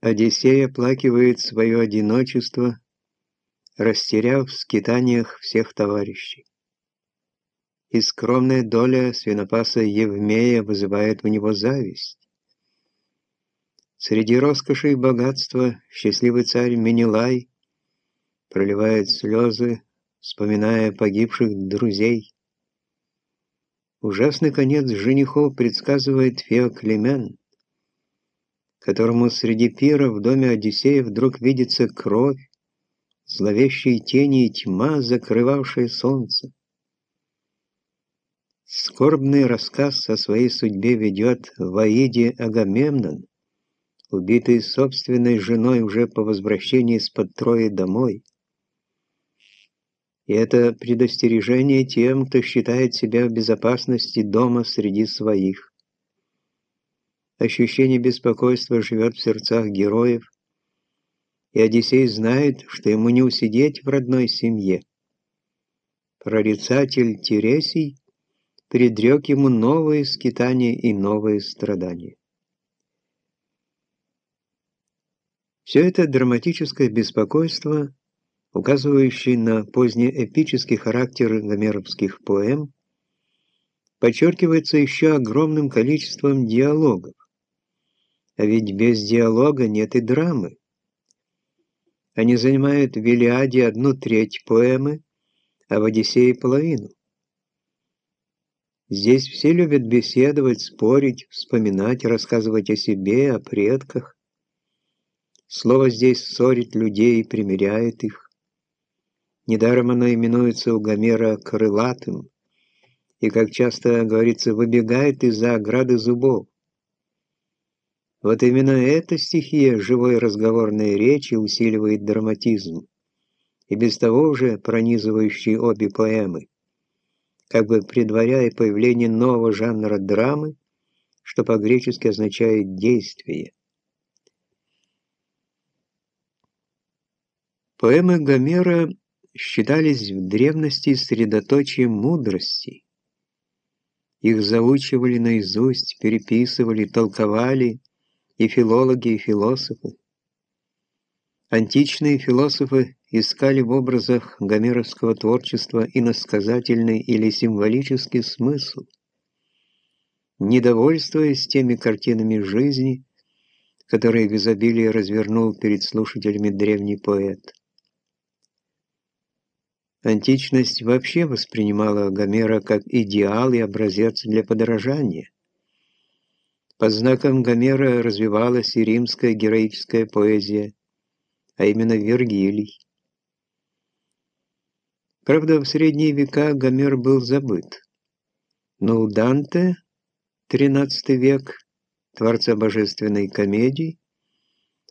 Одиссей оплакивает свое одиночество, растеряв в скитаниях всех товарищей. И скромная доля свинопаса Евмея вызывает у него зависть. Среди роскоши и богатства счастливый царь Менелай проливает слезы, вспоминая погибших друзей. Ужасный конец женихов предсказывает Феоклемен, которому среди пира в доме Одиссея вдруг видится кровь, зловещие тени и тьма, закрывавшая солнце. Скорбный рассказ о своей судьбе ведет в Аиде Агамемнон, убитый собственной женой уже по возвращении из-под Трои домой. И это предостережение тем, кто считает себя в безопасности дома среди своих. Ощущение беспокойства живет в сердцах героев, и Одиссей знает, что ему не усидеть в родной семье. Прорицатель Тересий предрек ему новые скитания и новые страдания. Все это драматическое беспокойство, указывающее на позднеэпический характер гомеровских поэм, подчеркивается еще огромным количеством диалогов. А ведь без диалога нет и драмы. Они занимают в Илиаде одну треть поэмы, а в Одиссее половину. Здесь все любят беседовать, спорить, вспоминать, рассказывать о себе, о предках. Слово здесь ссорит людей и примиряет их. Недаром оно именуется у Гомера крылатым, и, как часто говорится, выбегает из-за ограды зубов. Вот именно эта стихия живой разговорной речи усиливает драматизм, и без того уже пронизывающий обе поэмы, как бы предваряя появление нового жанра драмы, что по-гречески означает «действие». Поэмы Гомера считались в древности средоточием мудрости. Их заучивали наизусть, переписывали, толковали, и филологи, и философы. Античные философы искали в образах гомеровского творчества иносказательный или символический смысл, недовольствуясь теми картинами жизни, которые в изобилии развернул перед слушателями древний поэт. Античность вообще воспринимала Гомера как идеал и образец для подражания. Под знаком Гомера развивалась и римская героическая поэзия, а именно Вергилий. Правда, в средние века Гомер был забыт. Но у Данте, XIII век, творца божественной комедии,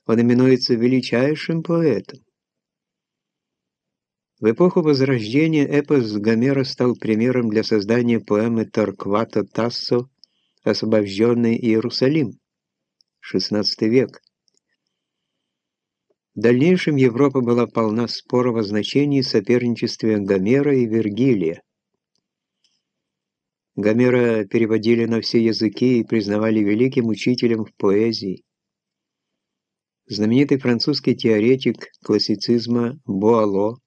он именуется величайшим поэтом. В эпоху Возрождения эпос Гомера стал примером для создания поэмы Торквата Тассо освобожденный Иерусалим, XVI век. В дальнейшем Европа была полна споров о значении соперничестве Гомера и Вергилия. Гомера переводили на все языки и признавали великим учителем в поэзии. Знаменитый французский теоретик классицизма Буало,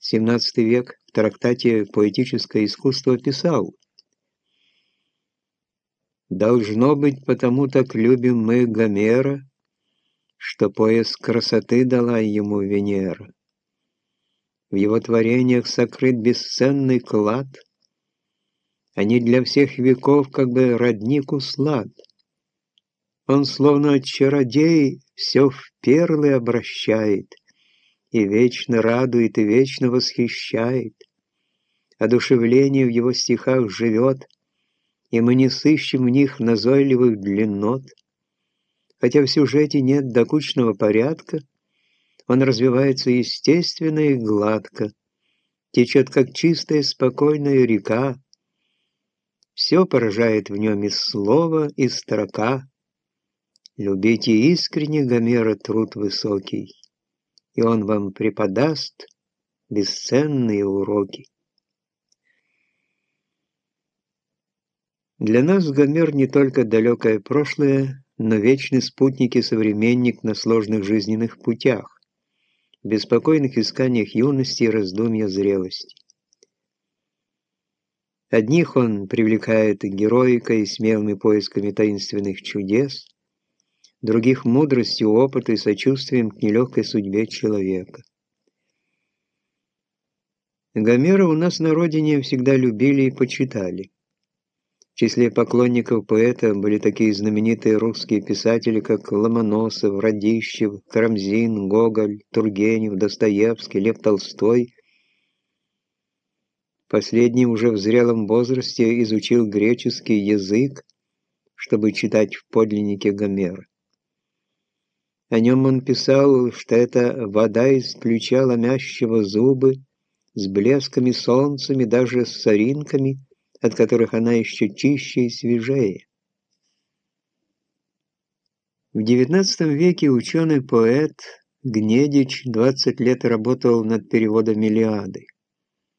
XVII век, в трактате «Поэтическое искусство» писал – Должно быть, потому так любим мы Гомера, что пояс красоты дала ему Венера. В его творениях сокрыт бесценный клад, они для всех веков как бы родник услад. Он словно чародей все в перлы обращает, и вечно радует, и вечно восхищает. Одушевление в его стихах живет, и мы не сыщем в них назойливых длиннот. Хотя в сюжете нет докучного порядка, он развивается естественно и гладко, течет как чистая спокойная река. Все поражает в нем и слово, и строка. Любите искренне Гомера труд высокий, и он вам преподаст бесценные уроки. Для нас Гомер не только далекое прошлое, но вечный спутник и современник на сложных жизненных путях, беспокойных исканиях юности и раздумья зрелости. Одних он привлекает героикой и смелыми поисками таинственных чудес, других – мудростью, опытом и сочувствием к нелегкой судьбе человека. Гомера у нас на родине всегда любили и почитали. В числе поклонников поэта были такие знаменитые русские писатели, как Ломоносов, Радищев, Карамзин, Гоголь, Тургенев, Достоевский, Лев Толстой. Последний уже в зрелом возрасте изучил греческий язык, чтобы читать в подлиннике Гомера. О нем он писал, что это вода из ключа ломящего зубы, с блесками солнцами, даже с соринками, от которых она еще чище и свежее. В XIX веке ученый-поэт Гнедич 20 лет работал над переводом «Илиады».